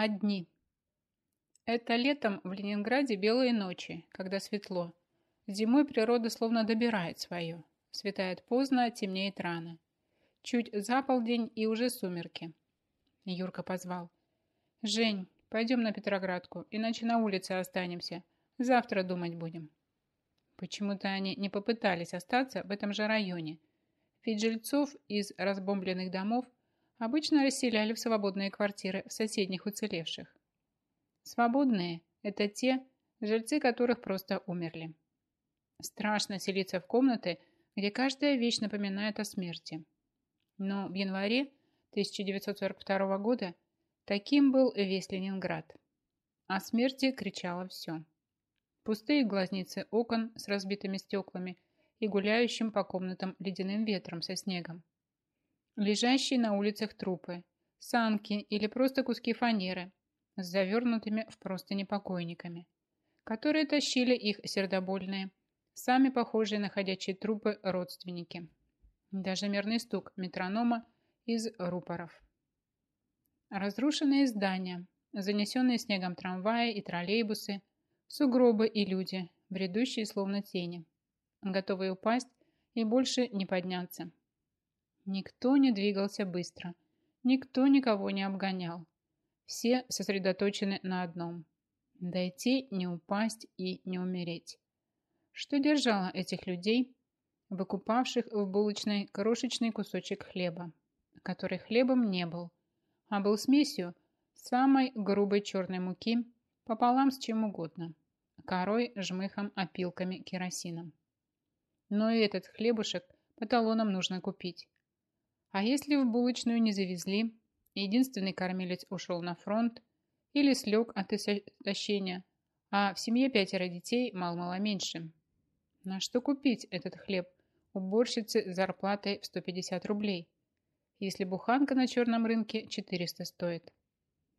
Одни. Это летом в Ленинграде белые ночи, когда светло. Зимой природа словно добирает свое. Светает поздно, темнеет рано. Чуть за полдень и уже сумерки. Юрка позвал. «Жень, пойдем на Петроградку, иначе на улице останемся. Завтра думать будем». Почему-то они не попытались остаться в этом же районе, ведь жильцов из разбомбленных домов обычно расселяли в свободные квартиры в соседних уцелевших. Свободные – это те, жильцы которых просто умерли. Страшно селиться в комнаты, где каждая вещь напоминает о смерти. Но в январе 1942 года таким был весь Ленинград. О смерти кричало все. Пустые глазницы окон с разбитыми стеклами и гуляющим по комнатам ледяным ветром со снегом. Лежащие на улицах трупы, санки или просто куски фанеры с завернутыми в простыни покойниками, которые тащили их сердобольные, сами похожие на ходячие трупы родственники. Даже мерный стук метронома из рупоров. Разрушенные здания, занесенные снегом трамваи и троллейбусы, сугробы и люди, бредущие словно тени, готовые упасть и больше не подняться. Никто не двигался быстро, никто никого не обгонял. Все сосредоточены на одном – дойти, не упасть и не умереть. Что держало этих людей, выкупавших в булочной крошечный кусочек хлеба, который хлебом не был, а был смесью самой грубой черной муки пополам с чем угодно – корой, жмыхом, опилками, керосином. Но и этот хлебушек по талонам нужно купить. А если в булочную не завезли, единственный кормилец ушел на фронт или слег от истощения, а в семье пятеро детей мало-мало меньше. На что купить этот хлеб уборщице зарплатой в 150 рублей, если буханка на черном рынке 400 стоит?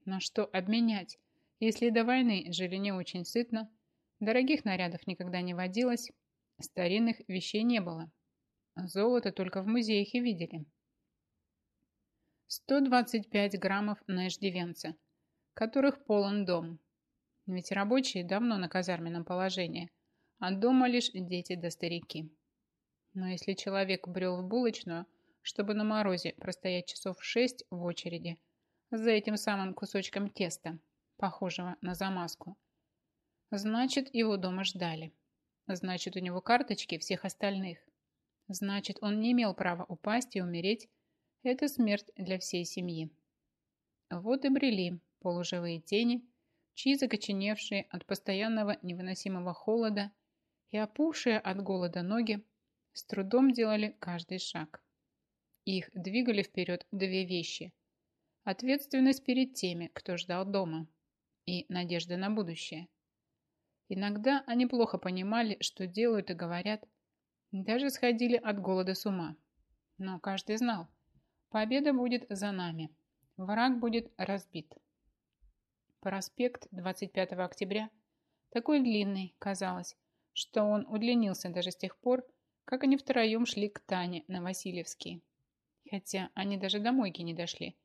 На что обменять, если до войны жили не очень сытно, дорогих нарядов никогда не водилось, старинных вещей не было. Золото только в музеях и видели. 125 граммов на иждивенца, которых полон дом. Ведь рабочие давно на казарменном положении, а дома лишь дети да старики. Но если человек брел в булочную, чтобы на морозе простоять часов шесть в очереди за этим самым кусочком теста, похожего на замазку, значит, его дома ждали. Значит, у него карточки всех остальных. Значит, он не имел права упасть и умереть это смерть для всей семьи. Вот и брели полуживые тени, чьи закоченевшие от постоянного невыносимого холода и опухшие от голода ноги с трудом делали каждый шаг. Их двигали вперед две вещи. Ответственность перед теми, кто ждал дома, и надежда на будущее. Иногда они плохо понимали, что делают и говорят, даже сходили от голода с ума. Но каждый знал – Победа будет за нами. Враг будет разбит. Проспект 25 октября такой длинный, казалось, что он удлинился даже с тех пор, как они втроем шли к Тане на Васильевский. Хотя они даже до мойки не дошли.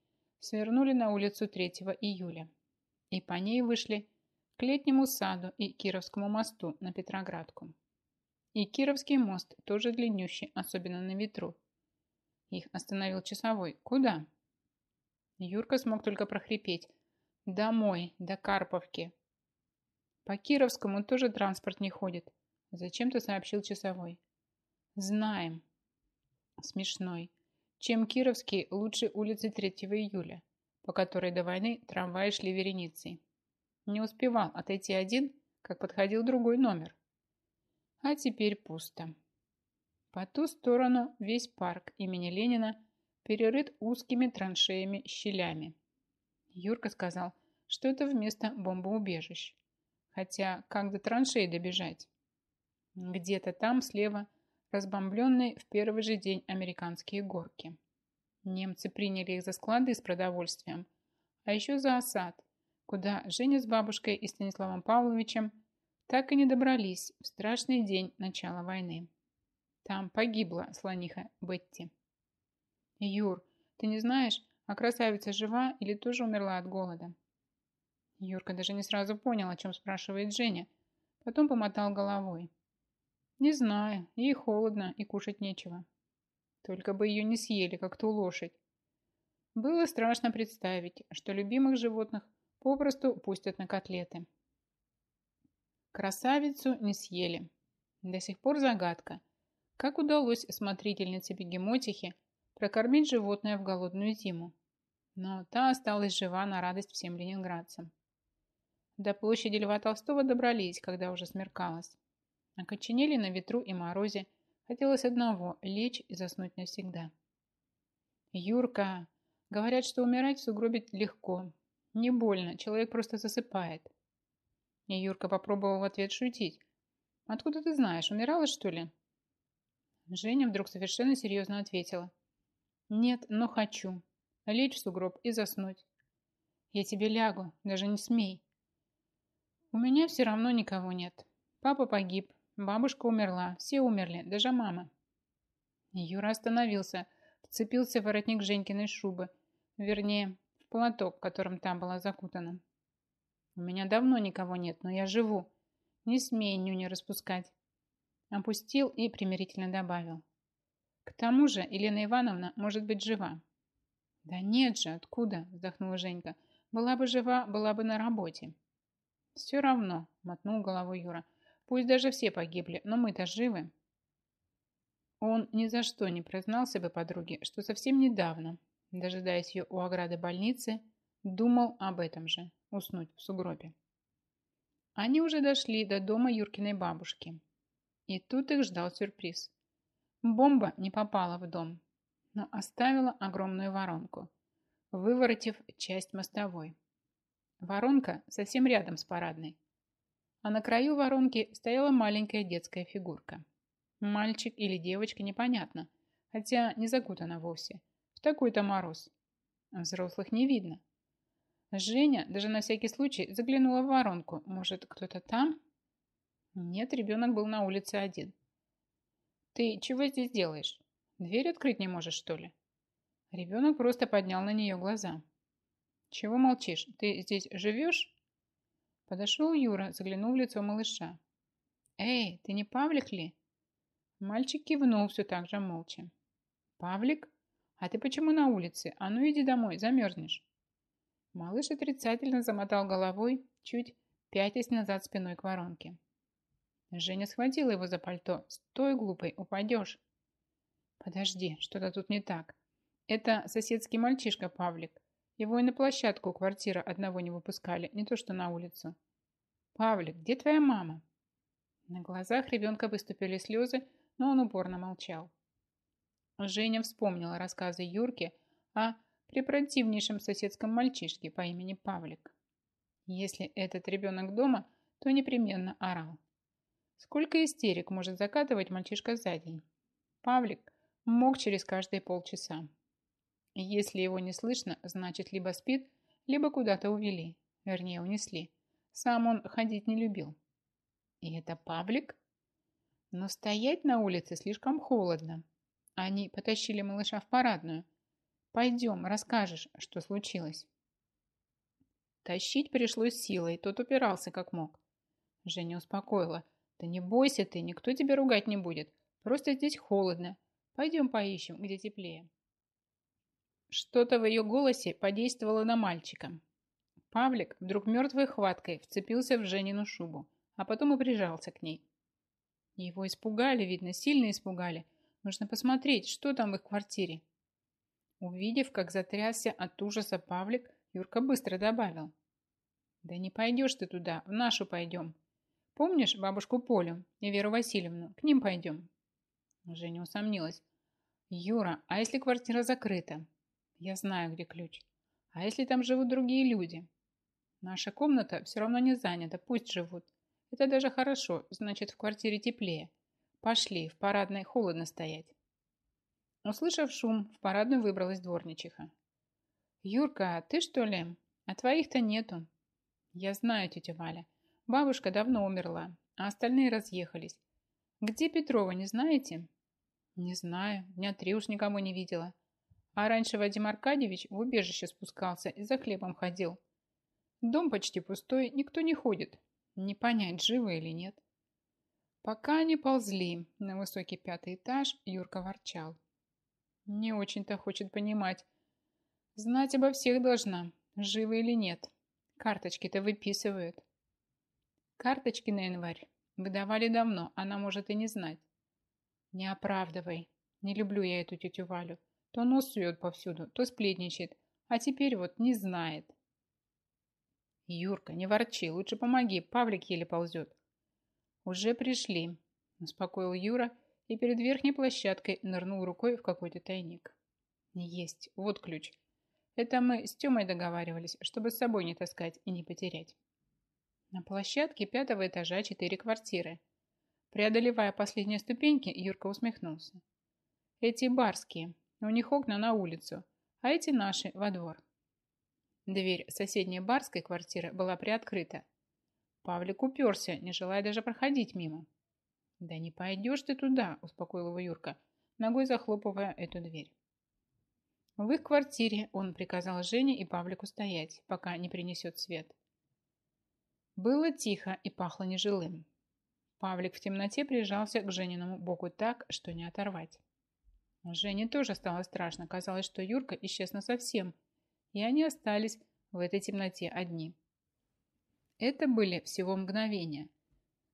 Свернули на улицу 3 июля. И по ней вышли к летнему саду и Кировскому мосту на Петроградку. И Кировский мост тоже длиннющий, особенно на ветру. Их остановил часовой. Куда? Юрка смог только прохрипеть. Домой, до Карповки. По Кировскому тоже транспорт не ходит. Зачем-то сообщил часовой. Знаем. Смешной. Чем Кировский лучше улицы 3 июля, по которой до войны трамваи шли вереницей. Не успевал отойти один, как подходил другой номер. А теперь пусто. По ту сторону весь парк имени Ленина перерыт узкими траншеями-щелями. Юрка сказал, что это вместо бомбоубежищ. Хотя как до траншеи добежать? Где-то там слева разбомбленные в первый же день американские горки. Немцы приняли их за склады с продовольствием, а еще за осад, куда Женя с бабушкой и Станиславом Павловичем так и не добрались в страшный день начала войны. Там погибла слониха Бетти. Юр, ты не знаешь, а красавица жива или тоже умерла от голода? Юрка даже не сразу понял, о чем спрашивает Женя. Потом помотал головой. Не знаю, ей холодно и кушать нечего. Только бы ее не съели, как ту лошадь. Было страшно представить, что любимых животных попросту пустят на котлеты. Красавицу не съели. До сих пор загадка, как удалось смотрительнице бегемотихи прокормить животное в голодную зиму. Но та осталась жива на радость всем ленинградцам. До площади Льва Толстого добрались, когда уже смеркалось. Окоченели на ветру и морозе. Хотелось одного – лечь и заснуть навсегда. «Юрка, говорят, что умирать в сугробе легко. Не больно, человек просто засыпает». И Юрка попробовал в ответ шутить. «Откуда ты знаешь, умирала, что ли?» Женя вдруг совершенно серьезно ответила. «Нет, но хочу. Лечь в сугроб и заснуть. Я тебе лягу, даже не смей. У меня все равно никого нет. Папа погиб, бабушка умерла, все умерли, даже мама. Юра остановился, вцепился в воротник Женькиной шубы, вернее, в платок, которым та была закутана. У меня давно никого нет, но я живу. Не смей нюни распускать. Опустил и примирительно добавил. К тому же Елена Ивановна может быть жива. Да нет же, откуда? Вздохнула Женька. Была бы жива, была бы на работе. «Все равно», — мотнул головой Юра. «Пусть даже все погибли, но мы-то живы». Он ни за что не признался бы подруге, что совсем недавно, дожидаясь ее у ограды больницы, думал об этом же – уснуть в сугробе. Они уже дошли до дома Юркиной бабушки. И тут их ждал сюрприз. Бомба не попала в дом, но оставила огромную воронку, выворотив часть мостовой. Воронка совсем рядом с парадной. А на краю воронки стояла маленькая детская фигурка. Мальчик или девочка, непонятно, хотя не закутана вовсе. В такой-то мороз. Взрослых не видно. Женя даже на всякий случай заглянула в воронку. Может, кто-то там? Нет, ребенок был на улице один. Ты чего здесь делаешь? Дверь открыть не можешь, что ли? Ребенок просто поднял на нее глаза. «Чего молчишь? Ты здесь живешь?» Подошел Юра, заглянул в лицо малыша. «Эй, ты не Павлик ли?» Мальчик кивнул все так же молча. «Павлик? А ты почему на улице? А ну иди домой, замерзнешь». Малыш отрицательно замотал головой, чуть пятясь назад спиной к воронке. Женя схватила его за пальто. «Стой, глупый, упадешь!» «Подожди, что-то тут не так. Это соседский мальчишка Павлик. Его и на площадку у квартиры одного не выпускали, не то что на улицу. «Павлик, где твоя мама?» На глазах ребенка выступили слезы, но он упорно молчал. Женя вспомнила рассказы Юрки о препротивнейшем соседском мальчишке по имени Павлик. Если этот ребенок дома, то непременно орал. Сколько истерик может закатывать мальчишка за день? Павлик мог через каждые полчаса. Если его не слышно, значит либо спит, либо куда-то увели, вернее унесли. Сам он ходить не любил. И это Павлик? Но стоять на улице слишком холодно. Они потащили малыша в парадную. Пойдем, расскажешь, что случилось. Тащить пришлось силой, тот упирался как мог. Женя успокоила. Да не бойся ты, никто тебя ругать не будет. Просто здесь холодно. Пойдем поищем, где теплее. Что-то в ее голосе подействовало на мальчика. Павлик вдруг мертвой хваткой вцепился в Женину шубу, а потом и прижался к ней. Его испугали, видно, сильно испугали. Нужно посмотреть, что там в их квартире. Увидев, как затрясся от ужаса Павлик, Юрка быстро добавил. «Да не пойдешь ты туда, в нашу пойдем. Помнишь бабушку Полю и Веру Васильевну? К ним пойдем». Женя усомнилась. «Юра, а если квартира закрыта? Я знаю, где ключ. А если там живут другие люди? Наша комната все равно не занята, пусть живут. Это даже хорошо, значит, в квартире теплее. Пошли, в парадной холодно стоять. Услышав шум, в парадную выбралась дворничиха. «Юрка, ты что ли? А твоих-то нету». «Я знаю, тетя Валя. Бабушка давно умерла, а остальные разъехались. Где Петрова, не знаете?» «Не знаю. Дня три уж никому не видела. А раньше Вадим Аркадьевич в убежище спускался и за хлебом ходил. Дом почти пустой, никто не ходит. Не понять, живы или нет. Пока они ползли на высокий пятый этаж, Юрка ворчал. Не очень-то хочет понимать. Знать обо всех должна, живы или нет. Карточки-то выписывают. Карточки на январь выдавали давно, она может и не знать. Не оправдывай. Не люблю я эту тетю Валю. То нос сует повсюду, то сплетничает, а теперь вот не знает. Юрка, не ворчи, лучше помоги, Павлик еле ползет. Уже пришли, успокоил Юра и перед верхней площадкой нырнул рукой в какой-то тайник. Есть, вот ключ. Это мы с Тёмой договаривались, чтобы с собой не таскать и не потерять. На площадке пятого этажа четыре квартиры. Преодолевая последние ступеньки, Юрка усмехнулся. Эти барские, у них окна на улицу, а эти наши во двор. Дверь соседней барской квартиры была приоткрыта. Павлик уперся, не желая даже проходить мимо. «Да не пойдешь ты туда», – успокоил его Юрка, ногой захлопывая эту дверь. В их квартире он приказал Жене и Павлику стоять, пока не принесет свет. Было тихо и пахло нежилым. Павлик в темноте прижался к Жениному боку так, что не оторвать. Жене тоже стало страшно. Казалось, что Юрка исчез совсем, и они остались в этой темноте одни. Это были всего мгновения,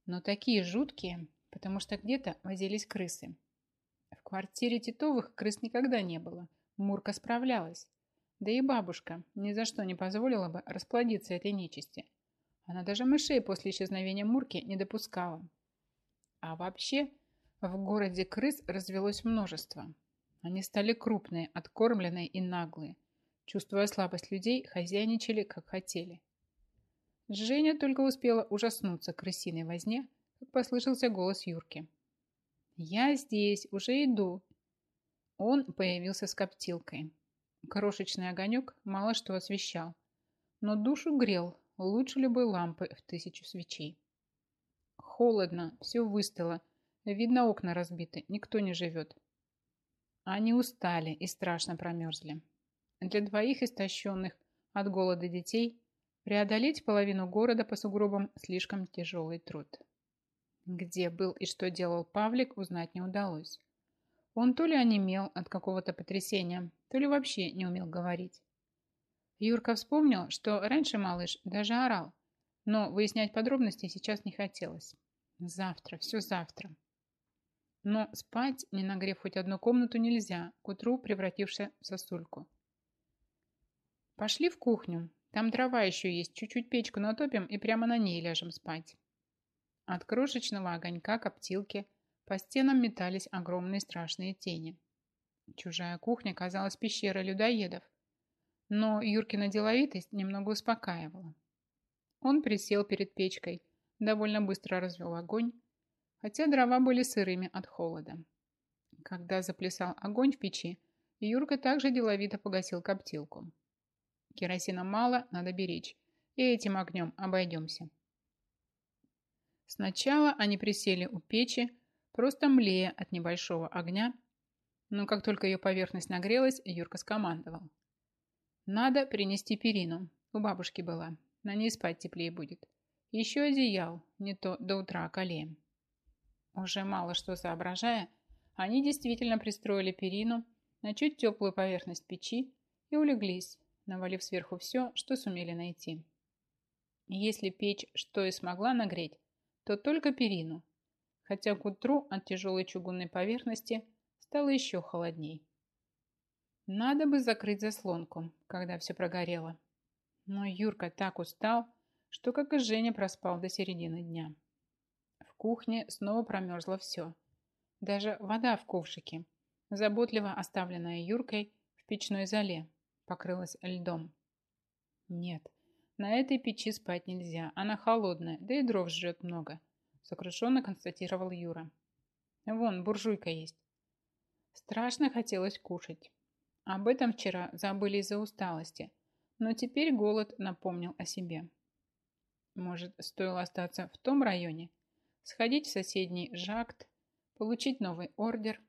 но такие жуткие, потому что где-то возились крысы. В квартире Титовых крыс никогда не было. Мурка справлялась. Да и бабушка ни за что не позволила бы расплодиться этой нечисти. Она даже мышей после исчезновения Мурки не допускала. А вообще, в городе крыс развелось множество. Они стали крупные, откормленные и наглые. Чувствуя слабость людей, хозяйничали, как хотели. Женя только успела ужаснуться крысиной возне, как послышался голос Юрки. «Я здесь, уже иду». Он появился с коптилкой. Крошечный огонек мало что освещал, но душу грел лучше любой лампы в тысячу свечей. Холодно, все выстыло, видно окна разбиты, никто не живет. Они устали и страшно промерзли. Для двоих истощенных от голода детей преодолеть половину города по сугробам слишком тяжелый труд. Где был и что делал Павлик, узнать не удалось. Он то ли онемел от какого-то потрясения, то ли вообще не умел говорить. Юрка вспомнил, что раньше малыш даже орал, но выяснять подробности сейчас не хотелось. Завтра, все завтра. Но спать, не нагрев хоть одну комнату, нельзя, к утру превратившись в сосульку. Пошли в кухню. Там дрова еще есть. Чуть-чуть печку натопим и прямо на ней ляжем спать. От крошечного огонька коптилки по стенам метались огромные страшные тени. Чужая кухня казалась пещерой людоедов. Но Юркина деловитость немного успокаивала. Он присел перед печкой, довольно быстро развел огонь, хотя дрова были сырыми от холода. Когда заплясал огонь в печи, Юрка также деловито погасил коптилку. Керосина мало, надо беречь. И этим огнем обойдемся. Сначала они присели у печи, просто млея от небольшого огня, но как только ее поверхность нагрелась, Юрка скомандовал. «Надо принести перину. У бабушки была. На ней спать теплее будет. Еще одеял, не то до утра околеем». Уже мало что соображая, они действительно пристроили перину на чуть теплую поверхность печи и улеглись, навалив сверху все, что сумели найти. Если печь что и смогла нагреть, то только перину, хотя к утру от тяжелой чугунной поверхности стало еще холодней. Надо бы закрыть заслонку, когда все прогорело. Но Юрка так устал, что, как и Женя, проспал до середины дня. В кухне снова промерзло все. Даже вода в ковшике, заботливо оставленная Юркой в печной зале, покрылась льдом. Нет, на этой печи спать нельзя, она холодная, да и дров жрет много, сокрушенно констатировал Юра. Вон, буржуйка есть. Страшно хотелось кушать. Об этом вчера забыли из-за усталости, но теперь голод напомнил о себе. Может, стоило остаться в том районе, сходить в соседний жакт, получить новый ордер,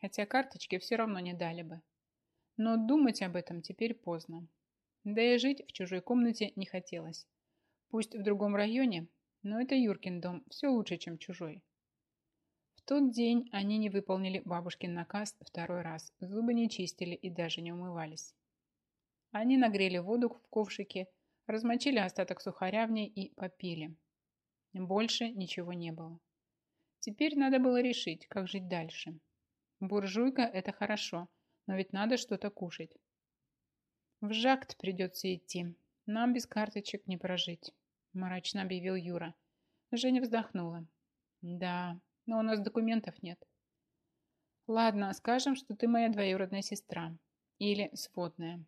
хотя карточки все равно не дали бы. Но думать об этом теперь поздно. Да и жить в чужой комнате не хотелось. Пусть в другом районе, но это Юркин дом, все лучше, чем чужой. Тот день они не выполнили бабушкин наказ второй раз, зубы не чистили и даже не умывались. Они нагрели воду в ковшике, размочили остаток сухаря в ней и попили. Больше ничего не было. Теперь надо было решить, как жить дальше. Буржуйка – это хорошо, но ведь надо что-то кушать. В жакт придется идти. Нам без карточек не прожить, мрачно объявил Юра. Женя вздохнула. Да, но у нас документов нет. Ладно, скажем, что ты моя двоюродная сестра. Или сводная.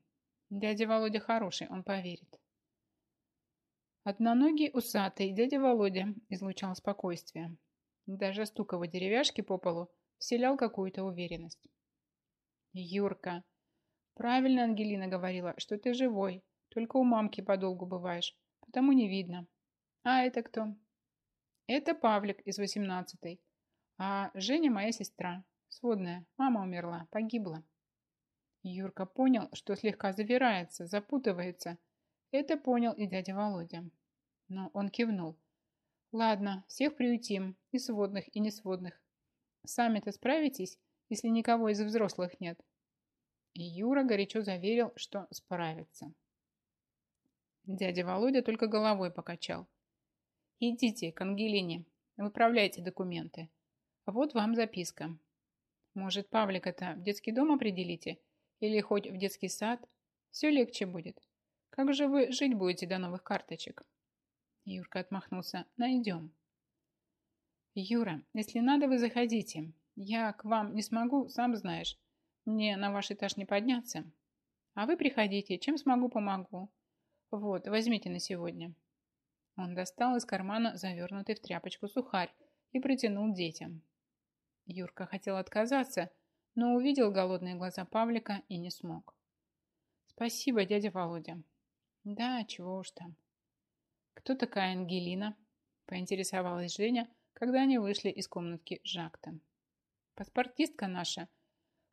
Дядя Володя хороший, он поверит. Одноногий усатый дядя Володя излучал спокойствие. Даже стук его деревяшки по полу вселял какую-то уверенность. «Юрка, правильно Ангелина говорила, что ты живой, только у мамки подолгу бываешь, потому не видно. А это кто?» «Это Павлик из восемнадцатой, а Женя моя сестра, сводная, мама умерла, погибла». Юрка понял, что слегка завирается, запутывается, это понял и дядя Володя. Но он кивнул. Ладно, всех приютим, и сводных, и несводных. Сами-то справитесь, если никого из взрослых нет. И Юра горячо заверил, что справится. Дядя Володя только головой покачал. Идите к Ангелине, выправляйте документы. Вот вам записка. Может, Павлика-то в детский дом определите? Или хоть в детский сад? Все легче будет. Как же вы жить будете до новых карточек? Юрка отмахнулся. Найдем. Юра, если надо, вы заходите. Я к вам не смогу, сам знаешь. Мне на ваш этаж не подняться. А вы приходите, чем смогу, помогу. Вот, возьмите на сегодня. Он достал из кармана завернутый в тряпочку сухарь и протянул детям. Юрка хотел отказаться, но увидел голодные глаза Павлика и не смог. «Спасибо, дядя Володя. Да, чего уж там. Кто такая Ангелина? Поинтересовалась Женя, когда они вышли из комнатки Жакта. Паспортистка наша.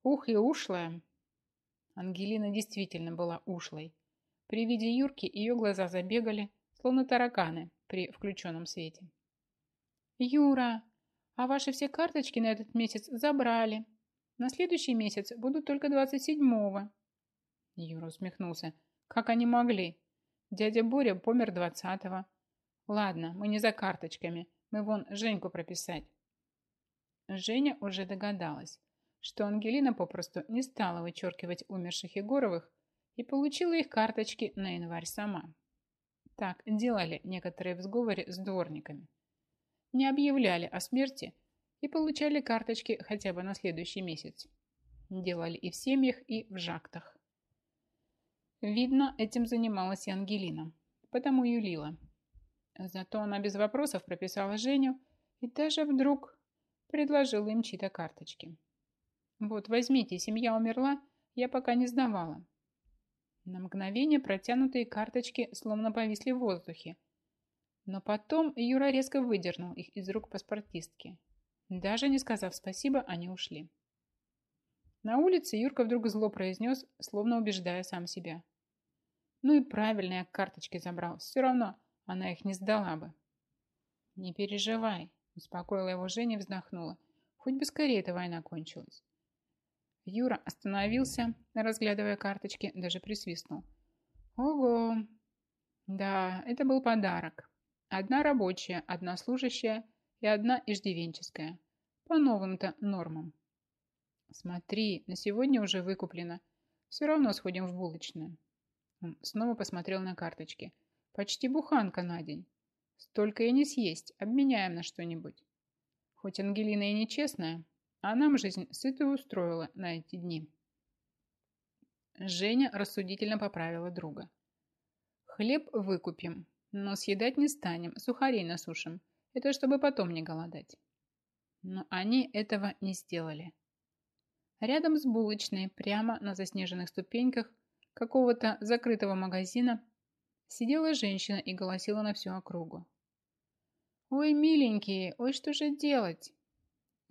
Ух и ушлая. Ангелина действительно была ушлой. При виде Юрки ее глаза забегали, словно тараканы при включенном свете. «Юра, а ваши все карточки на этот месяц забрали. На следующий месяц будут только 27-го». Юра усмехнулся. Как они могли? Дядя Боря помер двадцатого. Ладно, мы не за карточками. Мы вон Женьку прописать. Женя уже догадалась, что Ангелина попросту не стала вычеркивать умерших Егоровых и получила их карточки на январь сама. Так делали некоторые в сговоре с дворниками. Не объявляли о смерти и получали карточки хотя бы на следующий месяц. Делали и в семьях, и в жактах. Видно, этим занималась и Ангелина, потому юлила. Зато она без вопросов прописала Женю и даже вдруг предложила им чьи-то карточки. «Вот, возьмите, семья умерла, я пока не сдавала». На мгновение протянутые карточки словно повисли в воздухе. Но потом Юра резко выдернул их из рук паспортистки. Даже не сказав спасибо, они ушли. На улице Юрка вдруг зло произнес, словно убеждая сам себя. Ну и правильно я карточки забрал. Все равно она их не сдала бы. Не переживай, успокоила его Женя и вздохнула. Хоть бы скорее эта война кончилась. Юра остановился, разглядывая карточки, даже присвистнул. Ого! Да, это был подарок. Одна рабочая, одна служащая и одна иждивенческая. По новым-то нормам. Смотри, на сегодня уже выкуплено. Все равно сходим в булочную. Он снова посмотрел на карточки. Почти буханка на день. Столько и не съесть. Обменяем на что-нибудь. Хоть Ангелина и нечестная, а нам жизнь сытую устроила на эти дни. Женя рассудительно поправила друга. Хлеб выкупим, но съедать не станем, сухарей насушим. Это чтобы потом не голодать. Но они этого не сделали. Рядом с булочной, прямо на заснеженных ступеньках, какого-то закрытого магазина сидела женщина и голосила на всю округу. «Ой, миленькие, ой, что же делать?»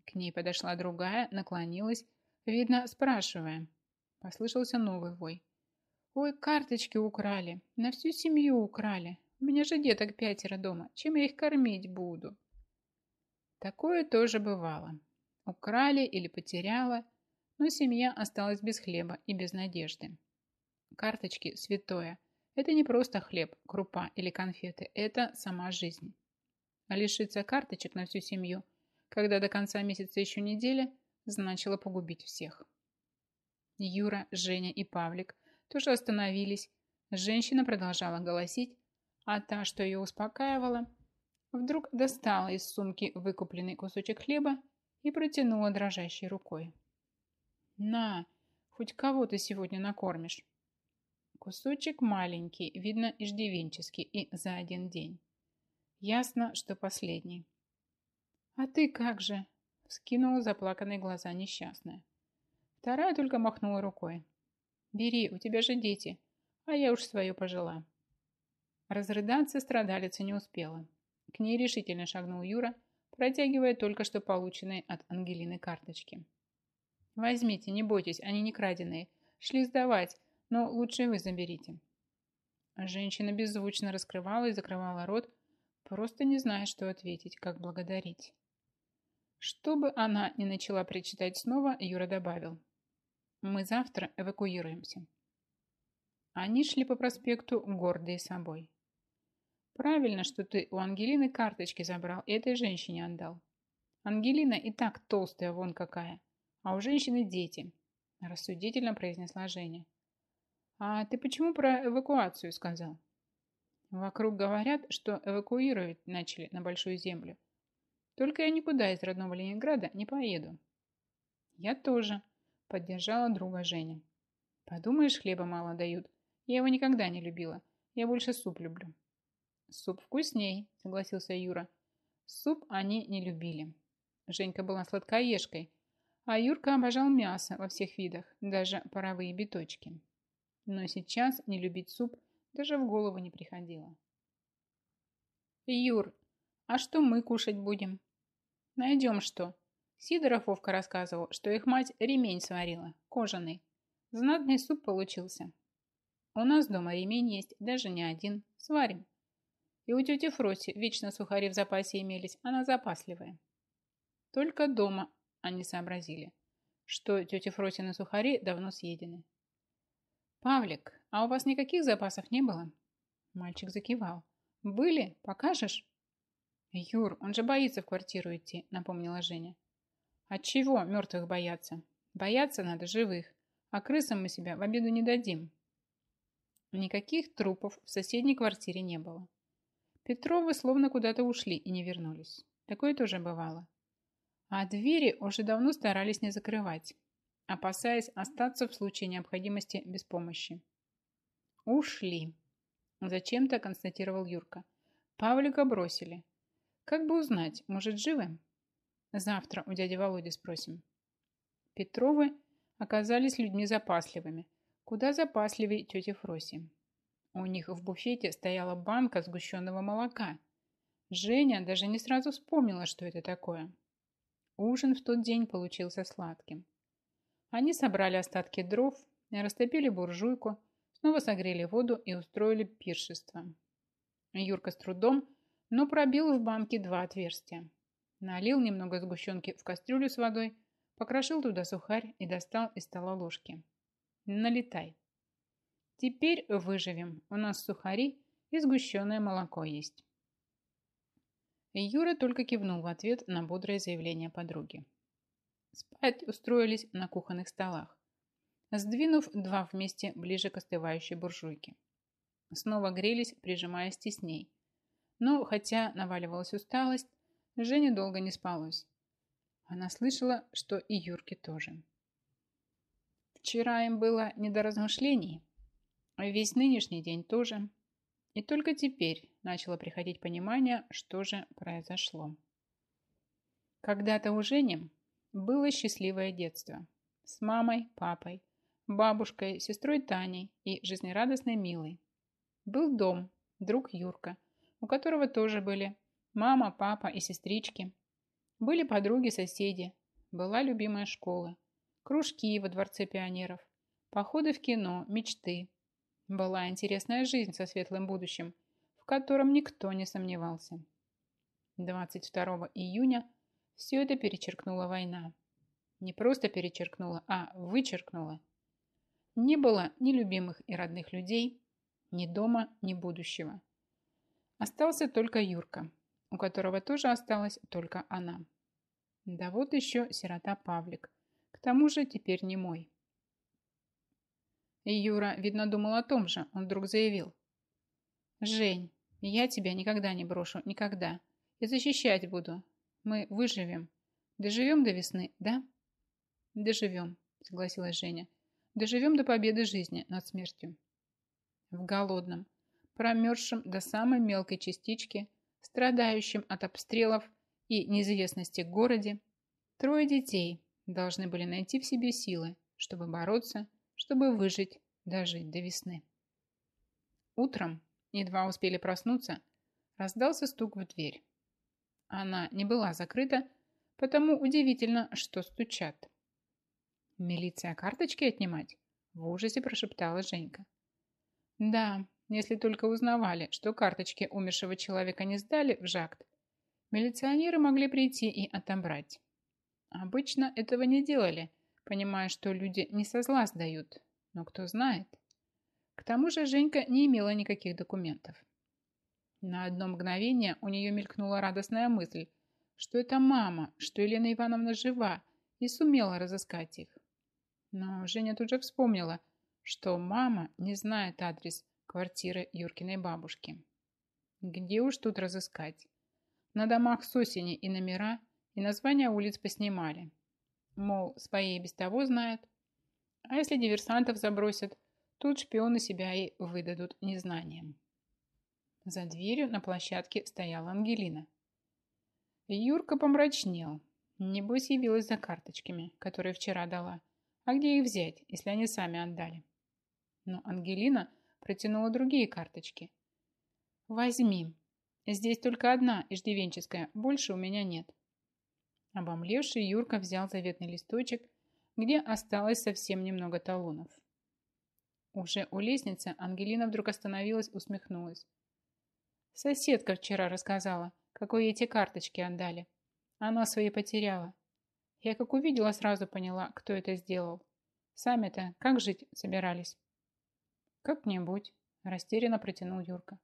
К ней подошла другая, наклонилась, видно, спрашивая. Послышался новый вой. Ой, карточки украли, на всю семью украли. У меня же деток пятеро дома, чем я их кормить буду? Такое тоже бывало. Украли или потеряла, но семья осталась без хлеба и без надежды. Карточки святое. Это не просто хлеб, крупа или конфеты, это сама жизнь. А лишиться карточек на всю семью, когда до конца месяца еще неделя, значило погубить всех. Юра, Женя и Павлик тоже остановились. Женщина продолжала голосить, а та, что ее успокаивала, вдруг достала из сумки выкупленный кусочек хлеба и протянула дрожащей рукой. «На, хоть кого ты сегодня накормишь?» Кусочек маленький, видно, иждивенческий и за один день. Ясно, что последний. «А ты как же?» – вскинула заплаканные глаза несчастная. Вторая только махнула рукой. «Бери, у тебя же дети, а я уж свое пожила». Разрыдаться страдалица не успела. К ней решительно шагнул Юра, протягивая только что полученные от Ангелины карточки. «Возьмите, не бойтесь, они не краденые. Шли сдавать, но лучше вы заберите». Женщина беззвучно раскрывала и закрывала рот, просто не зная, что ответить, как благодарить. Чтобы она не начала причитать снова, Юра добавил. «Мы завтра эвакуируемся». Они шли по проспекту, гордые собой. «Правильно, что ты у Ангелины карточки забрал и этой женщине отдал. Ангелина и так толстая вон какая, а у женщины дети», рассудительно произнесла Женя. «А ты почему про эвакуацию сказал?» «Вокруг говорят, что эвакуировать начали на Большую Землю. Только я никуда из родного Ленинграда не поеду». «Я тоже», — поддержала друга Женя. «Подумаешь, хлеба мало дают. Я его никогда не любила. Я больше суп люблю». «Суп вкусней», — согласился Юра. Суп они не любили. Женька была сладкоежкой, а Юрка обожал мясо во всех видах, даже паровые биточки. Но сейчас не любить суп даже в голову не приходило. «Юр, а что мы кушать будем?» Найдем что. Сидоров Вовка рассказывал, что их мать ремень сварила, кожаный. Знатный суп получился. У нас дома ремень есть, даже не один. Сварим. И у тети Фроси вечно сухари в запасе имелись, она запасливая. Только дома они сообразили, что тети Фросины сухари давно съедены. «Павлик, а у вас никаких запасов не было?» Мальчик закивал. «Были? Покажешь?» «Юр, он же боится в квартиру идти», — напомнила Женя. «От чего мертвых бояться? Бояться надо живых, а крысам мы себя в обиду не дадим». Никаких трупов в соседней квартире не было. Петровы словно куда-то ушли и не вернулись. Такое тоже бывало. А двери уже давно старались не закрывать, опасаясь остаться в случае необходимости без помощи. «Ушли», – зачем-то констатировал Юрка. «Павлика бросили. Как бы узнать, может, живы? Завтра у дяди Володи спросим. Петровы оказались людьми запасливыми. Куда запасливей тети Фроси. У них в буфете стояла банка сгущенного молока. Женя даже не сразу вспомнила, что это такое. Ужин в тот день получился сладким. Они собрали остатки дров, растопили буржуйку, снова согрели воду и устроили пиршество. Юрка с трудом но пробил в банке два отверстия. Налил немного сгущенки в кастрюлю с водой, покрошил туда сухарь и достал из стола ложки. Налетай. Теперь выживем. У нас сухари и сгущенное молоко есть. Юра только кивнул в ответ на бодрое заявление подруги. Спать устроились на кухонных столах, сдвинув два вместе ближе к остывающей буржуйке. Снова грелись, прижимаясь тесней, но, хотя наваливалась усталость, Жене долго не спалось. Она слышала, что и Юрке тоже. Вчера им было не до размышлений, весь нынешний день тоже. И только теперь начало приходить понимание, что же произошло. Когда-то у Жени было счастливое детство. С мамой, папой, бабушкой, сестрой Таней и жизнерадостной Милой. Был дом, друг Юрка – у которого тоже были мама, папа и сестрички. Были подруги-соседи, была любимая школа, кружки во Дворце пионеров, походы в кино, мечты. Была интересная жизнь со светлым будущим, в котором никто не сомневался. 22 июня все это перечеркнула война. Не просто перечеркнула, а вычеркнула. Не было ни любимых и родных людей, ни дома, ни будущего. Остался только Юрка, у которого тоже осталась только она. Да вот еще сирота Павлик. К тому же теперь не мой. И Юра, видно, думал о том же. Он вдруг заявил. «Жень, я тебя никогда не брошу, никогда. И защищать буду. Мы выживем. Доживем до весны, да?» «Доживем», согласилась Женя. «Доживем до победы жизни над смертью». В голодном, промерзшем до самой мелкой частички, страдающем от обстрелов и неизвестности городе, трое детей должны были найти в себе силы, чтобы бороться, чтобы выжить, дожить до весны. Утром, едва успели проснуться, раздался стук в дверь. Она не была закрыта, потому удивительно, что стучат. «Милиция карточки отнимать?» В ужасе прошептала Женька. «Да, если только узнавали, что карточки умершего человека не сдали в жакт, милиционеры могли прийти и отобрать. Обычно этого не делали, понимая, что люди не со зла сдают, но кто знает. К тому же Женька не имела никаких документов. На одно мгновение у нее мелькнула радостная мысль, что это мама, что Елена Ивановна жива и сумела разыскать их. Но Женя тут же вспомнила, что мама не знает адрес квартиры Юркиной бабушки. Где уж тут разыскать? На домах с осени и номера, и названия улиц поснимали. Мол, свои без того знают. А если диверсантов забросят, тут шпионы себя и выдадут незнанием. За дверью на площадке стояла Ангелина. Юрка помрачнел. Небось явилась за карточками, которые вчера дала. А где их взять, если они сами отдали? Но Ангелина протянула другие карточки. Возьми. Здесь только одна иждивенческая, больше у меня нет. Обомлевший Юрка взял заветный листочек, где осталось совсем немного талонов. Уже у лестницы Ангелина вдруг остановилась, усмехнулась. Соседка вчера рассказала, какой эти карточки отдали. Она свои потеряла. Я как увидела, сразу поняла, кто это сделал. Сами-то как жить собирались? Как-нибудь, растерянно протянул Юрка.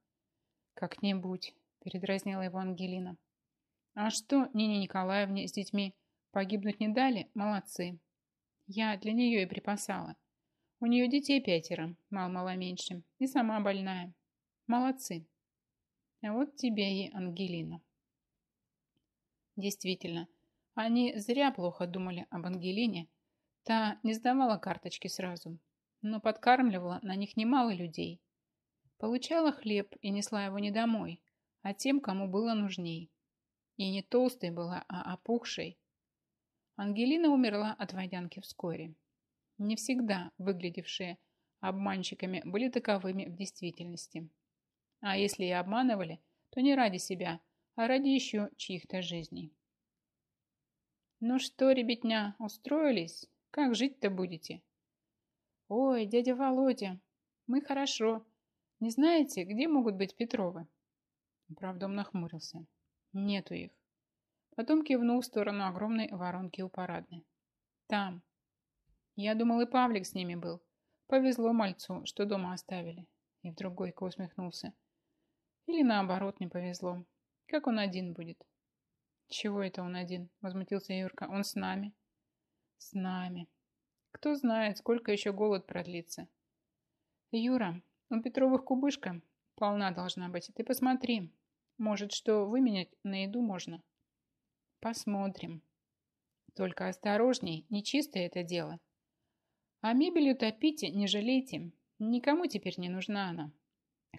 Как-нибудь, передразнила его Ангелина. А что Нине Николаевне с детьми погибнуть не дали? Молодцы. Я для нее и припасала. У нее детей пятеро, мало-мало меньше, и сама больная. Молодцы. А вот тебе и Ангелина. Действительно, они зря плохо думали об Ангелине. Та не сдавала карточки сразу, но подкармливала на них немало людей. Получала хлеб и несла его не домой, а тем, кому было нужней. И не толстой была, а опухшей. Ангелина умерла от водянки вскоре. Не всегда выглядевшие обманщиками были таковыми в действительности. А если и обманывали, то не ради себя, а ради еще чьих-то жизней. «Ну что, ребятня, устроились? Как жить-то будете?» «Ой, дядя Володя, мы хорошо. Не знаете, где могут быть Петровы?» Правдом нахмурился. «Нету их». Потом кивнул в сторону огромной воронки у парадной. «Там». Я думал, и Павлик с ними был. Повезло мальцу, что дома оставили. И вдруг Гойко усмехнулся. Или наоборот, не повезло. Как он один будет? «Чего это он один?» – возмутился Юрка. «Он с нами». «С нами. Кто знает, сколько еще голод продлится». «Юра, у Петровых кубышка полна должна быть. Ты посмотри. Может, что выменять на еду можно?» «Посмотрим. Только осторожней, нечистое это дело. А мебелью топите, не жалейте. Никому теперь не нужна она.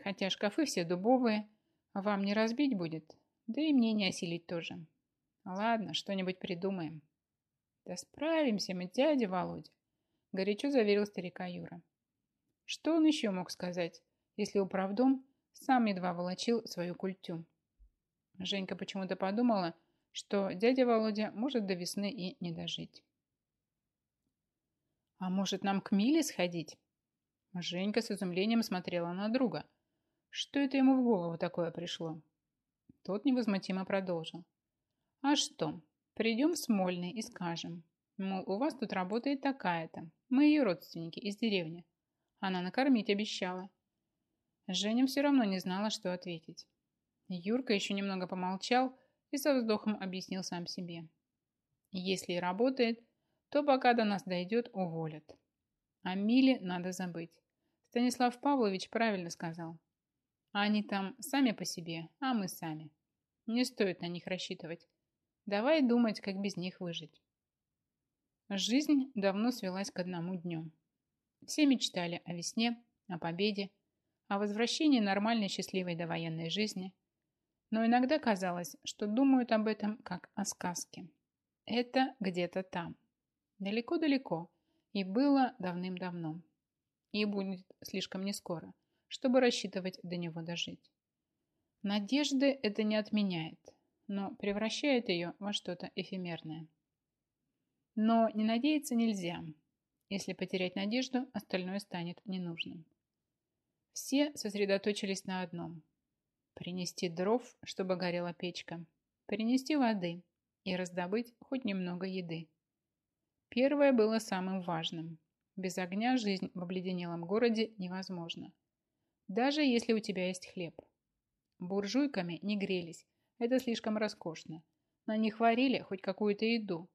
Хотя шкафы все дубовые, вам не разбить будет, да и мне не осилить тоже. Ладно, что-нибудь придумаем. Да справимся мы, дядя Володя, горячо заверил старика Юра. Что он еще мог сказать, если управдом сам едва волочил свою культю? Женька почему-то подумала, что дядя Володя может до весны и не дожить. «А может, нам к Миле сходить?» Женька с изумлением смотрела на друга. Что это ему в голову такое пришло? Тот невозмутимо продолжил. А что, придем в Смольный и скажем, мол, у вас тут работает такая-то, мы ее родственники из деревни. Она накормить обещала. Женя все равно не знала, что ответить. Юрка еще немного помолчал и со вздохом объяснил сам себе. Если и работает, то пока до нас дойдет, уволят. О Миле надо забыть. Станислав Павлович правильно сказал. Они там сами по себе, а мы сами. Не стоит на них рассчитывать. Давай думать, как без них выжить. Жизнь давно свелась к одному дню. Все мечтали о весне, о победе, о возвращении нормальной счастливой довоенной жизни. Но иногда казалось, что думают об этом как о сказке. Это где-то там. Далеко-далеко. И было давным-давно. И будет слишком нескоро, чтобы рассчитывать до него дожить. Надежды это не отменяет, но превращает ее во что-то эфемерное. Но не надеяться нельзя. Если потерять надежду, остальное станет ненужным. Все сосредоточились на одном. Принести дров, чтобы горела печка. Принести воды и раздобыть хоть немного еды. Первое было самым важным. Без огня жизнь в обледенелом городе невозможна. Даже если у тебя есть хлеб. Буржуйками не грелись. Это слишком роскошно. На них варили хоть какую-то еду.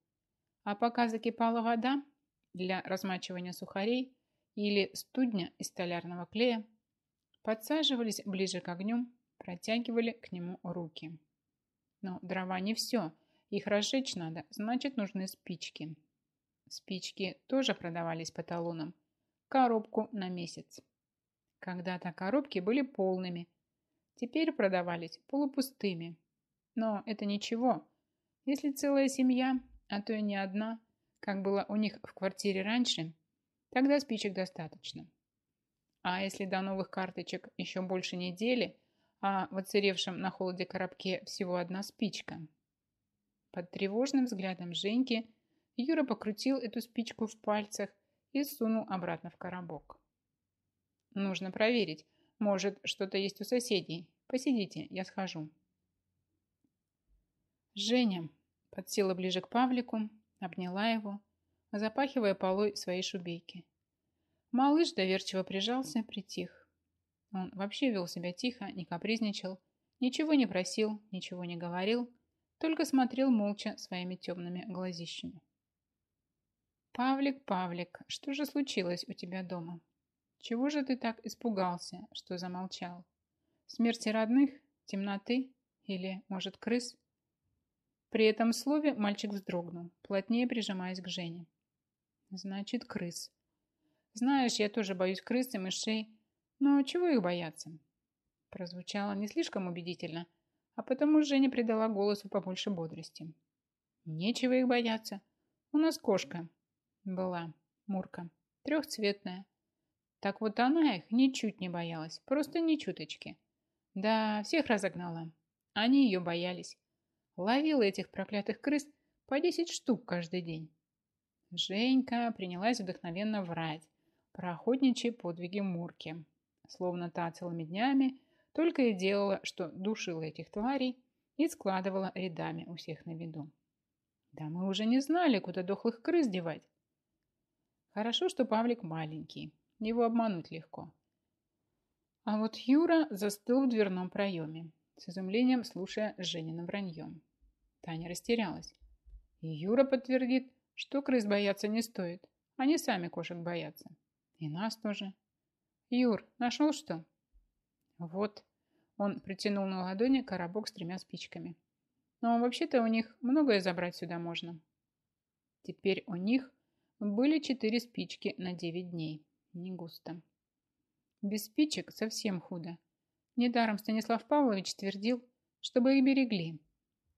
А пока закипала вода для размачивания сухарей или студня из столярного клея, подсаживались ближе к огню, протягивали к нему руки. Но дрова не все. Их разжечь надо, значит нужны спички. Спички тоже продавались по талонам. Коробку на месяц. Когда-то коробки были полными. Теперь продавались полупустыми. Но это ничего. Если целая семья, а то и не одна, как было у них в квартире раньше, тогда спичек достаточно. А если до новых карточек еще больше недели, а в оцаревшем на холоде коробке всего одна спичка? Под тревожным взглядом Женьки – Юра покрутил эту спичку в пальцах и сунул обратно в коробок. Нужно проверить. Может, что-то есть у соседей. Посидите, я схожу. Женя подсела ближе к Павлику, обняла его, запахивая полой своей шубейки. Малыш доверчиво прижался, притих. Он вообще вел себя тихо, не капризничал, ничего не просил, ничего не говорил, только смотрел молча своими темными глазищами. «Павлик, Павлик, что же случилось у тебя дома? Чего же ты так испугался, что замолчал? Смерти родных? Темноты? Или, может, крыс?» При этом слове мальчик вздрогнул, плотнее прижимаясь к Жене. «Значит, крыс. Знаешь, я тоже боюсь крыс и мышей, но чего их бояться?» Прозвучало не слишком убедительно, а потому Женя придала голосу побольше бодрости. «Нечего их бояться. У нас кошка, была Мурка. Трехцветная. Так вот она их ничуть не боялась. Просто ни чуточки. Да, всех разогнала. Они ее боялись. Ловила этих проклятых крыс по 10 штук каждый день. Женька принялась вдохновенно врать про охотничьи подвиги Мурки. Словно та целыми днями только и делала, что душила этих тварей и складывала рядами у всех на виду. Да мы уже не знали, куда дохлых крыс девать. Хорошо, что Павлик маленький. Его обмануть легко. А вот Юра застыл в дверном проеме, с изумлением слушая Женина вранье. Таня растерялась. И Юра подтвердит, что крыс бояться не стоит. Они сами кошек боятся. И нас тоже. Юр, нашел что? Вот. Он притянул на ладони коробок с тремя спичками. Но вообще-то у них многое забрать сюда можно. Теперь у них были четыре спички на девять дней. Не густо. Без спичек совсем худо. Недаром Станислав Павлович твердил, чтобы их берегли.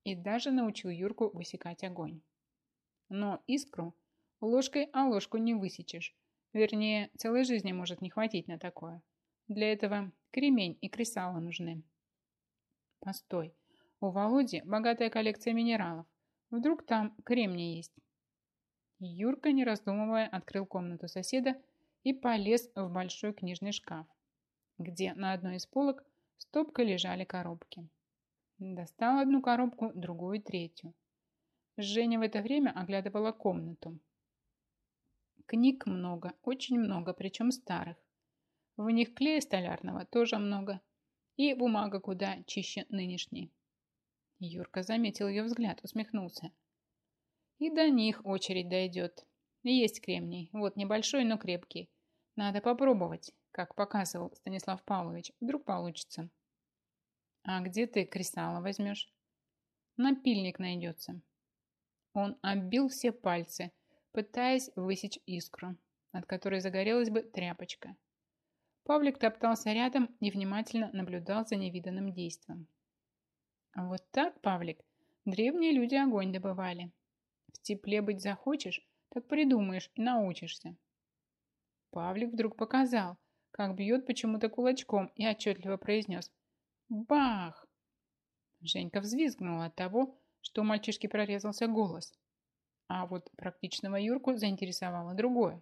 И даже научил Юрку высекать огонь. Но искру ложкой о ложку не высечешь. Вернее, целой жизни может не хватить на такое. Для этого кремень и кресало нужны. Постой, у Володи богатая коллекция минералов. Вдруг там кремний есть. Юрка, не раздумывая, открыл комнату соседа и полез в большой книжный шкаф, где на одной из полок стопкой лежали коробки. Достал одну коробку, другую, третью. Женя в это время оглядывала комнату. Книг много, очень много, причем старых. В них клея столярного тоже много. И бумага куда чище нынешней. Юрка заметил ее взгляд, усмехнулся. И до них очередь дойдет. Есть кремний, вот небольшой, но крепкий. Надо попробовать, как показывал Станислав Павлович. Вдруг получится. А где ты кристалла возьмешь? Напильник найдется. Он оббил все пальцы, пытаясь высечь искру, от которой загорелась бы тряпочка. Павлик топтался рядом и внимательно наблюдал за невиданным действием. Вот так, Павлик, древние люди огонь добывали. В тепле быть захочешь, так придумаешь и научишься. Павлик вдруг показал, как бьет почему-то кулачком и отчетливо произнес «Бах!». Женька взвизгнула от того, что у мальчишки прорезался голос. А вот практичного Юрку заинтересовало другое.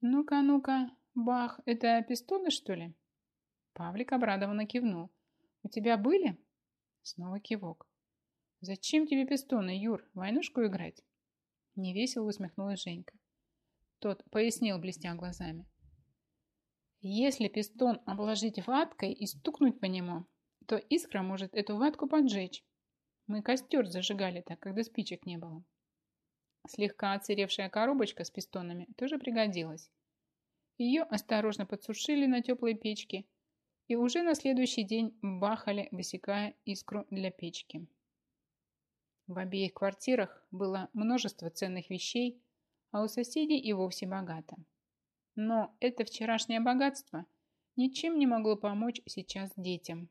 «Ну-ка, ну-ка, бах, это пистоны, что ли?» Павлик обрадованно кивнул. «У тебя были?» Снова кивок. «Зачем тебе пистоны, Юр? Войнушку играть?» Невесело усмехнулась Женька. Тот пояснил, блестя глазами. Если пистон обложить ваткой и стукнуть по нему, то искра может эту ватку поджечь. Мы костер зажигали так, когда спичек не было. Слегка отсыревшая коробочка с пистонами тоже пригодилась. Ее осторожно подсушили на теплой печке и уже на следующий день бахали, высекая искру для печки. В обеих квартирах было множество ценных вещей, а у соседей и вовсе богато. Но это вчерашнее богатство ничем не могло помочь сейчас детям.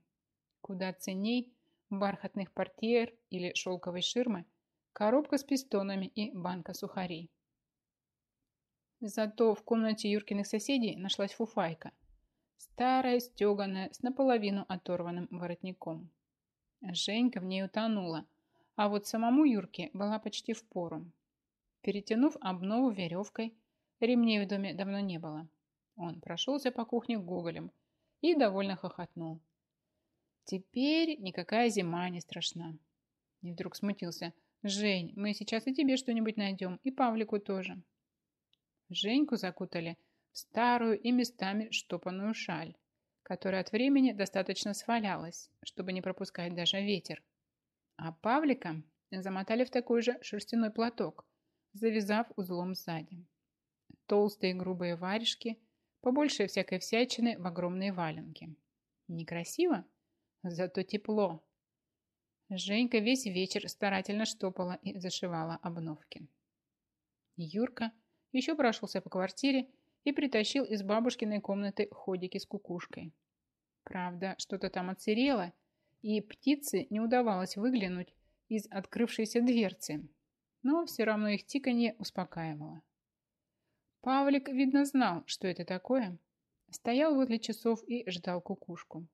Куда ценней бархатных портьер или шелковой ширмы, коробка с пистонами и банка сухарей. Зато в комнате Юркиных соседей нашлась фуфайка. Старая, стеганая, с наполовину оторванным воротником. Женька в ней утонула, а вот самому Юрке была почти в пору. Перетянув обнову веревкой, ремней в доме давно не было. Он прошелся по кухне гоголем и довольно хохотнул. Теперь никакая зима не страшна. И вдруг смутился. Жень, мы сейчас и тебе что-нибудь найдем, и Павлику тоже. Женьку закутали в старую и местами штопанную шаль, которая от времени достаточно свалялась, чтобы не пропускать даже ветер. А Павлика замотали в такой же шерстяной платок, завязав узлом сзади. Толстые грубые варежки, побольше всякой всячины в огромные валенки. Некрасиво? Зато тепло. Женька весь вечер старательно штопала и зашивала обновки. Юрка еще прошелся по квартире и притащил из бабушкиной комнаты ходики с кукушкой. Правда, что-то там отсырело, и птице не удавалось выглянуть из открывшейся дверцы, но все равно их тиканье успокаивало. Павлик, видно, знал, что это такое, стоял возле часов и ждал кукушку.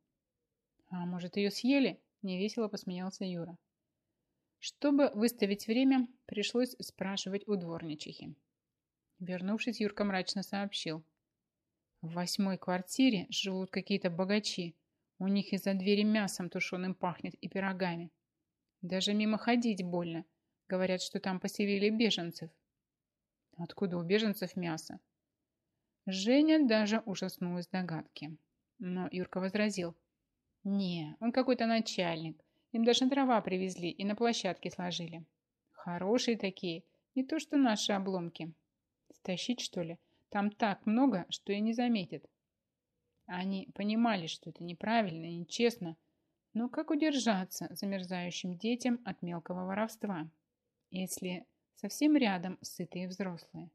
«А может, ее съели?» – невесело посмеялся Юра. Чтобы выставить время, пришлось спрашивать у дворничихи. Вернувшись, Юрка мрачно сообщил. В восьмой квартире живут какие-то богачи. У них из-за двери мясом тушеным пахнет и пирогами. Даже мимо ходить больно. Говорят, что там поселили беженцев. Откуда у беженцев мясо? Женя даже ужаснулась догадки. Но Юрка возразил. Не, он какой-то начальник. Им даже дрова привезли и на площадке сложили. Хорошие такие, не то что наши обломки. Стащить, что ли? Там так много, что и не заметят. Они понимали, что это неправильно и нечестно, но как удержаться замерзающим детям от мелкого воровства, если совсем рядом сытые взрослые?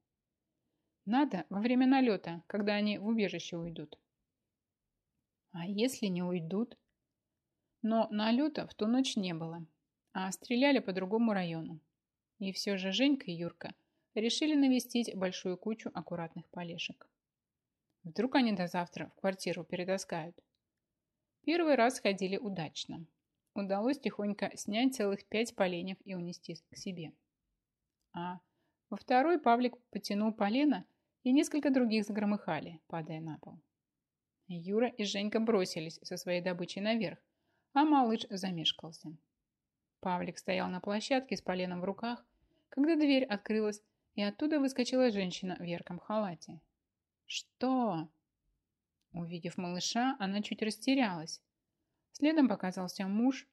Надо во время налета, когда они в убежище уйдут. А если не уйдут? Но налета в ту ночь не было, а стреляли по другому району. И все же Женька и Юрка решили навестить большую кучу аккуратных полешек. Вдруг они до завтра в квартиру перетаскают. Первый раз ходили удачно. Удалось тихонько снять целых пять поленьев и унести к себе. А во второй Павлик потянул полено и несколько других загромыхали, падая на пол. Юра и Женька бросились со своей добычей наверх, а малыш замешкался. Павлик стоял на площадке с поленом в руках, когда дверь открылась, и оттуда выскочила женщина в ярком халате. «Что?» Увидев малыша, она чуть растерялась. Следом показался муж.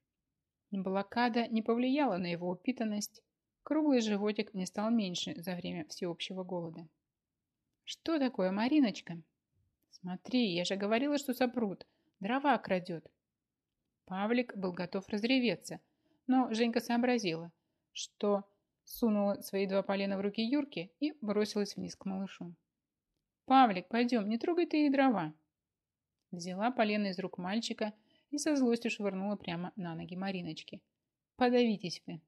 Блокада не повлияла на его упитанность. Круглый животик не стал меньше за время всеобщего голода. «Что такое, Мариночка?» «Смотри, я же говорила, что сопрут. Дрова крадет». Павлик был готов разреветься, но Женька сообразила, что сунула свои два полена в руки Юрки и бросилась вниз к малышу. «Павлик, пойдем, не трогай ты и дрова». Взяла полено из рук мальчика и со злостью швырнула прямо на ноги Мариночки. «Подавитесь вы!»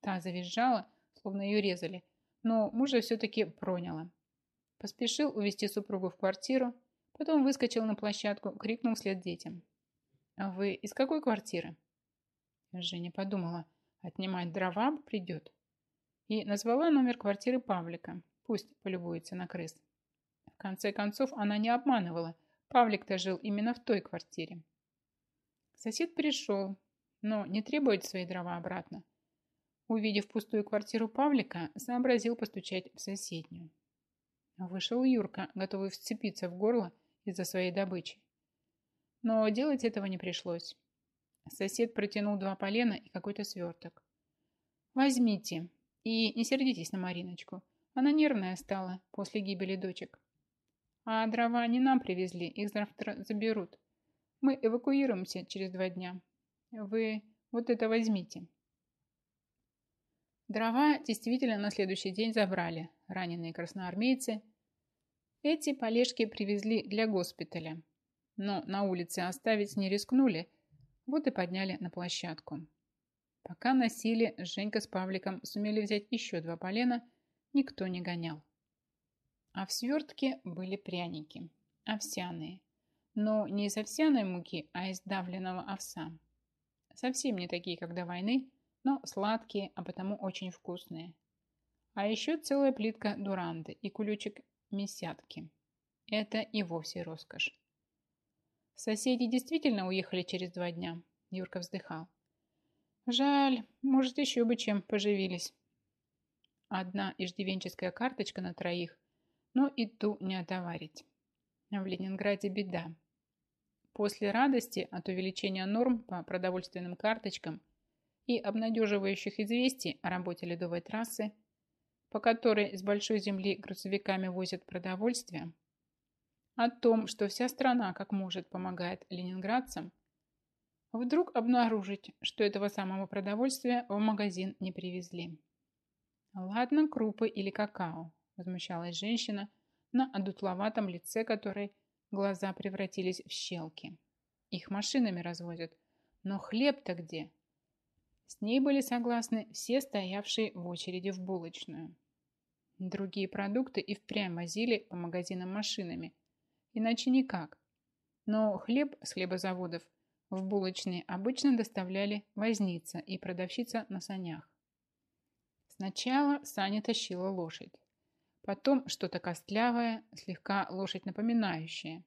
Та завизжала, словно ее резали, но мужа все-таки проняла. Поспешил увести супругу в квартиру, потом выскочил на площадку, крикнул вслед детям. «А вы из какой квартиры?» Женя подумала, отнимать дрова придет. И назвала номер квартиры Павлика. Пусть полюбуется на крыс. В конце концов, она не обманывала. Павлик-то жил именно в той квартире. Сосед пришел, но не требует свои дрова обратно. Увидев пустую квартиру Павлика, сообразил постучать в соседнюю. Вышел Юрка, готовый вцепиться в горло из-за своей добычи. Но делать этого не пришлось. Сосед протянул два полена и какой-то сверток. «Возьмите. И не сердитесь на Мариночку. Она нервная стала после гибели дочек. А дрова не нам привезли, их завтра заберут. Мы эвакуируемся через два дня. Вы вот это возьмите». Дрова действительно на следующий день забрали раненые красноармейцы. Эти полежки привезли для госпиталя, но на улице оставить не рискнули, вот и подняли на площадку. Пока носили, Женька с Павликом сумели взять еще два полена, никто не гонял. А в свертке были пряники, овсяные, но не из овсяной муки, а из давленного овса. Совсем не такие, как до войны, но сладкие, а потому очень вкусные. А еще целая плитка дуранды и кулючек месятки. Это и вовсе роскошь. Соседи действительно уехали через два дня, Юрка вздыхал. Жаль, может, еще бы чем поживились. Одна иждивенческая карточка на троих, но и ту не отоварить. В Ленинграде беда. После радости от увеличения норм по продовольственным карточкам – и обнадеживающих известий о работе ледовой трассы, по которой с большой земли грузовиками возят продовольствие, о том, что вся страна как может помогает ленинградцам, вдруг обнаружить, что этого самого продовольствия в магазин не привезли. «Ладно, крупы или какао», – возмущалась женщина, на одутловатом лице которой глаза превратились в щелки. Их машинами развозят. Но хлеб-то где? С ней были согласны все стоявшие в очереди в булочную. Другие продукты и впрямь возили по магазинам машинами. Иначе никак. Но хлеб с хлебозаводов в булочные обычно доставляли возница и продавщица на санях. Сначала сани тащила лошадь. Потом что-то костлявое, слегка лошадь напоминающее.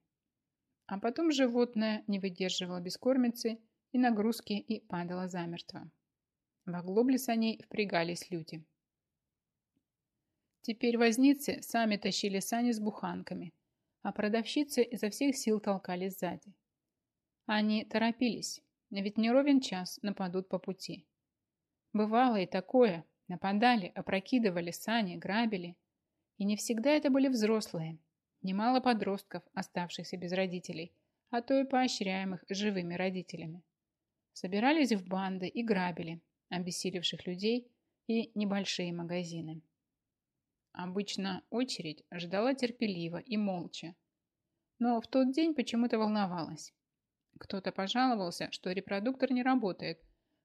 А потом животное не выдерживало бескормицы и нагрузки и падало замертво. В оглобле саней впрягались люди. Теперь возницы сами тащили сани с буханками, а продавщицы изо всех сил толкали сзади. Они торопились, ведь не ровен час нападут по пути. Бывало и такое, нападали, опрокидывали сани, грабили. И не всегда это были взрослые, немало подростков, оставшихся без родителей, а то и поощряемых живыми родителями. Собирались в банды и грабили, обессилевших людей и небольшие магазины. Обычно очередь ждала терпеливо и молча, но в тот день почему-то волновалась. Кто-то пожаловался, что репродуктор не работает,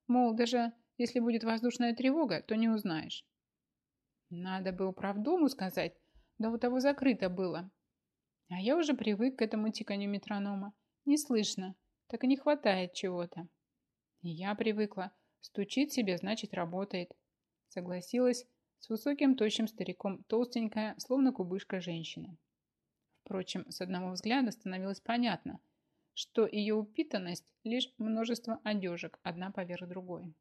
мол, даже если будет воздушная тревога, то не узнаешь. Надо бы управдому сказать, да у того закрыто было. А я уже привык к этому тиканью метронома. Не слышно, так и не хватает чего-то. Я привыкла, Стучит себе, значит, работает. Согласилась с высоким тощим стариком толстенькая, словно кубышка женщина. Впрочем, с одного взгляда становилось понятно, что ее упитанность – лишь множество одежек, одна поверх другой.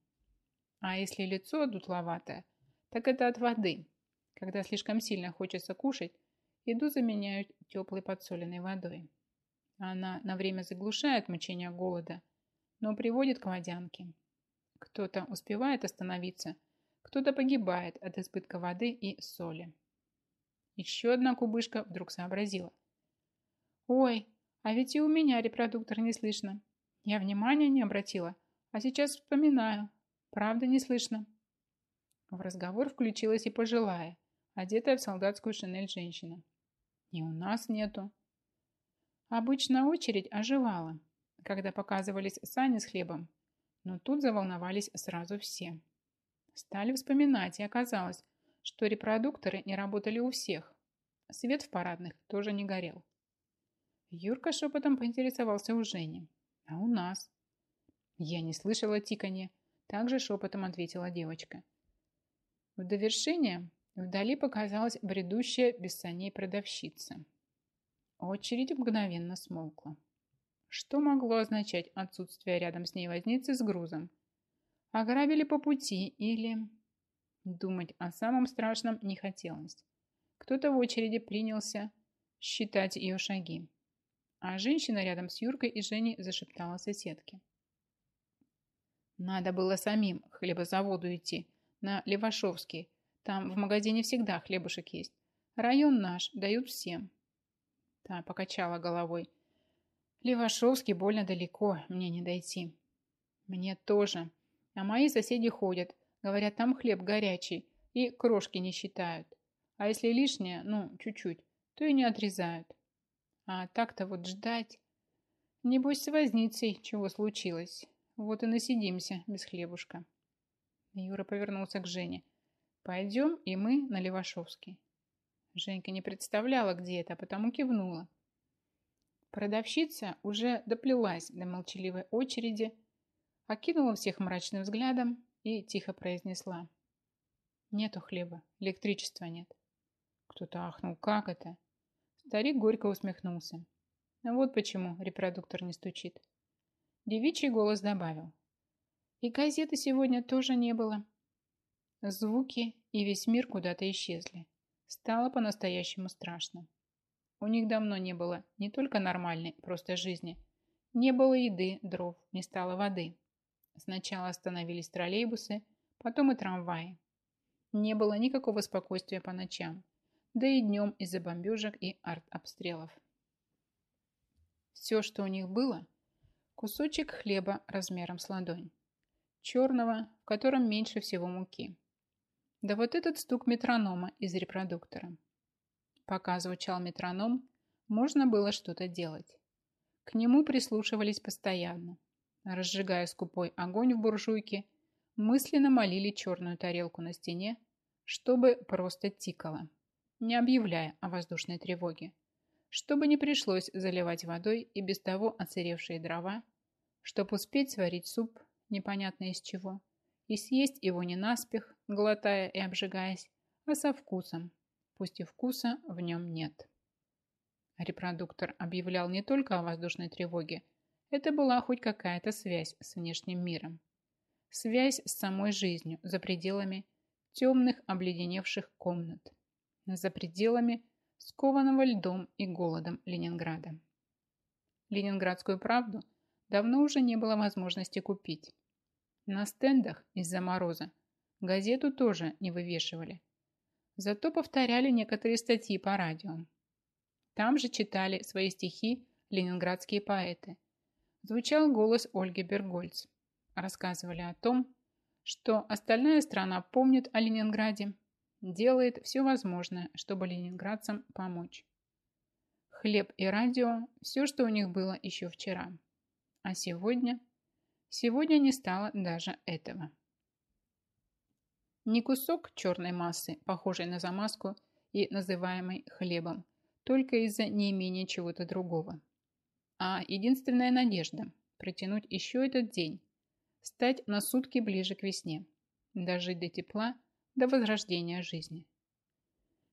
А если лицо дутловатое, так это от воды. Когда слишком сильно хочется кушать, еду заменяют теплой подсоленной водой. Она на время заглушает мучение голода, но приводит к водянке. Кто-то успевает остановиться, кто-то погибает от избытка воды и соли. Еще одна кубышка вдруг сообразила. «Ой, а ведь и у меня репродуктор не слышно. Я внимания не обратила, а сейчас вспоминаю. Правда не слышно». В разговор включилась и пожилая, одетая в солдатскую шинель женщина. «И у нас нету». Обычно очередь оживала, когда показывались сани с хлебом, но тут заволновались сразу все. Стали вспоминать, и оказалось, что репродукторы не работали у всех. Свет в парадных тоже не горел. Юрка шепотом поинтересовался у Жени. А у нас? Я не слышала тиканье. Также шепотом ответила девочка. В довершение вдали показалась бредущая без саней продавщица. Очередь мгновенно смолкла. Что могло означать отсутствие рядом с ней возницы с грузом? Ограбили по пути или... Думать о самом страшном не хотелось. Кто-то в очереди принялся считать ее шаги. А женщина рядом с Юркой и Женей зашептала соседке. Надо было самим хлебозаводу идти, на Левашовский. Там в магазине всегда хлебушек есть. Район наш, дают всем. Та покачала головой. Левашовский больно далеко, мне не дойти. Мне тоже. А мои соседи ходят, говорят, там хлеб горячий и крошки не считают. А если лишнее, ну, чуть-чуть, то и не отрезают. А так-то вот ждать... Небось, с возницей чего случилось. Вот и насидимся без хлебушка. Юра повернулся к Жене. Пойдем и мы на Левашовский. Женька не представляла, где это, а потому кивнула. Продавщица уже доплелась до молчаливой очереди, окинула всех мрачным взглядом и тихо произнесла. Нету хлеба, электричества нет. Кто-то ахнул, как это? Старик горько усмехнулся. Вот почему репродуктор не стучит. Девичий голос добавил. И газеты сегодня тоже не было. Звуки и весь мир куда-то исчезли. Стало по-настоящему страшно. У них давно не было не только нормальной, просто жизни. Не было еды, дров, не стало воды. Сначала остановились троллейбусы, потом и трамваи. Не было никакого спокойствия по ночам, да и днем из-за бомбежек и артобстрелов. Все, что у них было, кусочек хлеба размером с ладонь, черного, в котором меньше всего муки. Да вот этот стук метронома из репродуктора. Пока звучал метроном, можно было что-то делать. К нему прислушивались постоянно. Разжигая скупой огонь в буржуйке, мысленно молили черную тарелку на стене, чтобы просто тикало, не объявляя о воздушной тревоге, чтобы не пришлось заливать водой и без того оцаревшие дрова, чтобы успеть сварить суп, непонятно из чего, и съесть его не наспех, глотая и обжигаясь, а со вкусом, пусть и вкуса в нем нет. Репродуктор объявлял не только о воздушной тревоге, это была хоть какая-то связь с внешним миром. Связь с самой жизнью за пределами темных обледеневших комнат, за пределами скованного льдом и голодом Ленинграда. Ленинградскую правду давно уже не было возможности купить. На стендах из-за мороза газету тоже не вывешивали. Зато повторяли некоторые статьи по радио. Там же читали свои стихи ленинградские поэты – звучал голос Ольги Бергольц. Рассказывали о том, что остальная страна помнит о Ленинграде, делает все возможное, чтобы ленинградцам помочь. Хлеб и радио – все, что у них было еще вчера. А сегодня? Сегодня не стало даже этого. Не кусок черной массы, похожей на замазку и называемой хлебом, только из-за неимения чего-то другого – а единственная надежда – протянуть еще этот день, стать на сутки ближе к весне, дожить до тепла до возрождения жизни.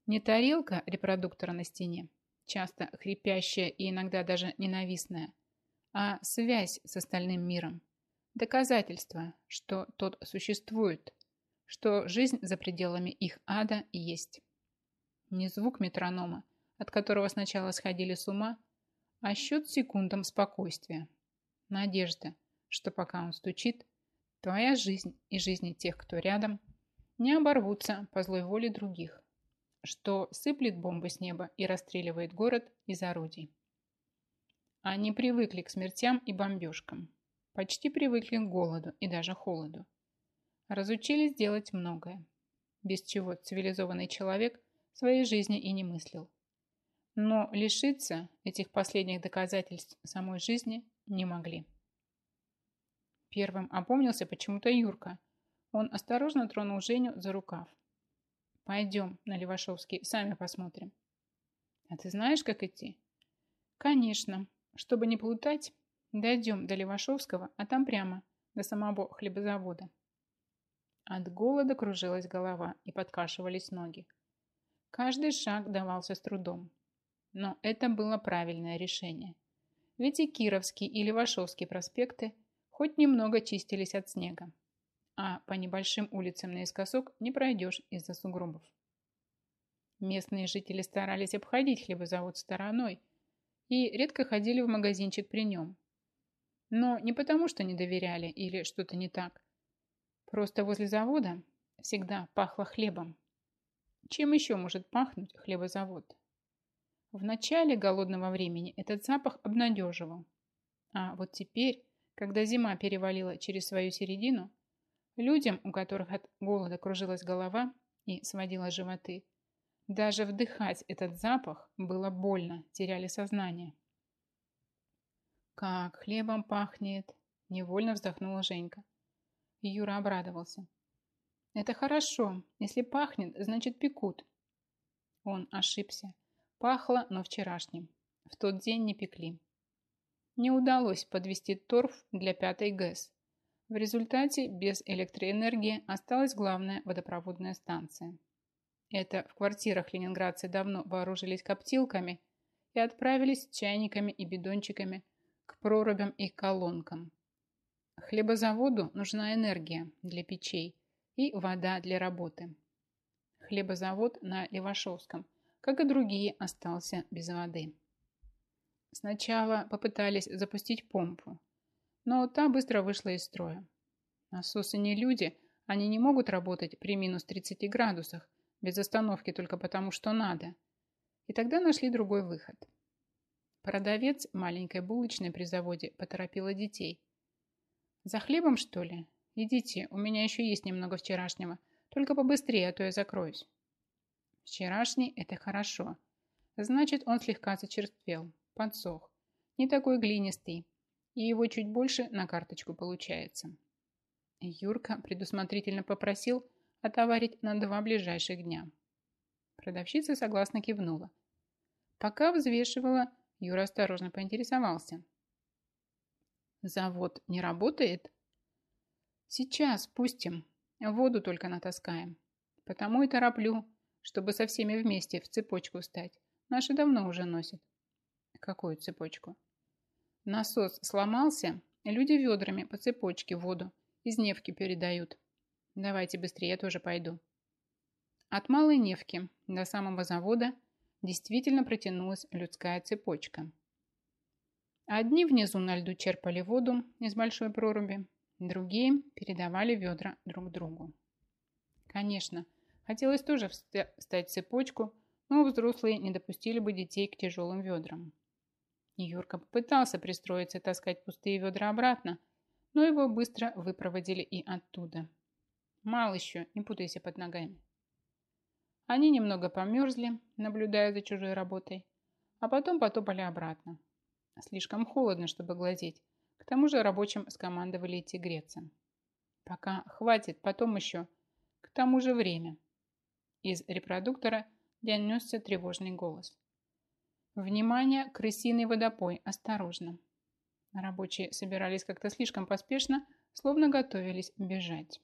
Не тарелка репродуктора на стене, часто хрипящая и иногда даже ненавистная, а связь с остальным миром, доказательство, что тот существует, что жизнь за пределами их ада есть. Не звук метронома, от которого сначала сходили с ума, а счет секундам спокойствия. Надежда, что пока он стучит, твоя жизнь и жизни тех, кто рядом, не оборвутся по злой воле других, что сыплет бомбы с неба и расстреливает город из орудий. Они привыкли к смертям и бомбежкам, почти привыкли к голоду и даже холоду. Разучились делать многое, без чего цивилизованный человек своей жизни и не мыслил. Но лишиться этих последних доказательств самой жизни не могли. Первым опомнился почему-то Юрка. Он осторожно тронул Женю за рукав. «Пойдем на Левашовский, сами посмотрим». «А ты знаешь, как идти?» «Конечно. Чтобы не плутать, дойдем до Левашовского, а там прямо, до самого хлебозавода». От голода кружилась голова и подкашивались ноги. Каждый шаг давался с трудом. Но это было правильное решение. Ведь и Кировский, и Левашовский проспекты хоть немного чистились от снега, а по небольшим улицам наискосок не пройдешь из-за сугробов. Местные жители старались обходить хлебозавод стороной и редко ходили в магазинчик при нем. Но не потому, что не доверяли или что-то не так. Просто возле завода всегда пахло хлебом. Чем еще может пахнуть хлебозавод? В начале голодного времени этот запах обнадеживал. А вот теперь, когда зима перевалила через свою середину, людям, у которых от голода кружилась голова и сводила животы, даже вдыхать этот запах было больно, теряли сознание. «Как хлебом пахнет!» – невольно вздохнула Женька. Юра обрадовался. «Это хорошо. Если пахнет, значит пекут». Он ошибся. Пахло, но вчерашним. В тот день не пекли. Не удалось подвести торф для пятой ГЭС. В результате без электроэнергии осталась главная водопроводная станция. Это в квартирах ленинградцы давно вооружились коптилками и отправились с чайниками и бидончиками к прорубям и колонкам. Хлебозаводу нужна энергия для печей и вода для работы. Хлебозавод на Левашовском – как и другие, остался без воды. Сначала попытались запустить помпу, но та быстро вышла из строя. Насосы не люди, они не могут работать при минус 30 градусах, без остановки только потому, что надо. И тогда нашли другой выход. Продавец маленькой булочной при заводе поторопила детей. «За хлебом, что ли? Идите, у меня еще есть немного вчерашнего. Только побыстрее, а то я закроюсь». Вчерашний – это хорошо. Значит, он слегка зачерствел, подсох. Не такой глинистый. И его чуть больше на карточку получается. Юрка предусмотрительно попросил отоварить на два ближайших дня. Продавщица согласно кивнула. Пока взвешивала, Юра осторожно поинтересовался. «Завод не работает?» «Сейчас пустим. Воду только натаскаем. Потому и тороплю чтобы со всеми вместе в цепочку встать. Наши давно уже носят. Какую цепочку? Насос сломался, люди ведрами по цепочке воду из Невки передают. Давайте быстрее, я тоже пойду. От Малой Невки до самого завода действительно протянулась людская цепочка. Одни внизу на льду черпали воду из большой проруби, другие передавали ведра друг другу. Конечно, Хотелось тоже встать в цепочку, но взрослые не допустили бы детей к тяжелым ведрам. Юрка попытался пристроиться и таскать пустые ведра обратно, но его быстро выпроводили и оттуда. Мало еще, не путайся под ногами. Они немного померзли, наблюдая за чужой работой, а потом потопали обратно. Слишком холодно, чтобы глазеть. К тому же рабочим скомандовали идти греться. Пока хватит, потом еще. К тому же время. Из репродуктора донесся тревожный голос. «Внимание! Крысиный водопой! Осторожно!» Рабочие собирались как-то слишком поспешно, словно готовились бежать.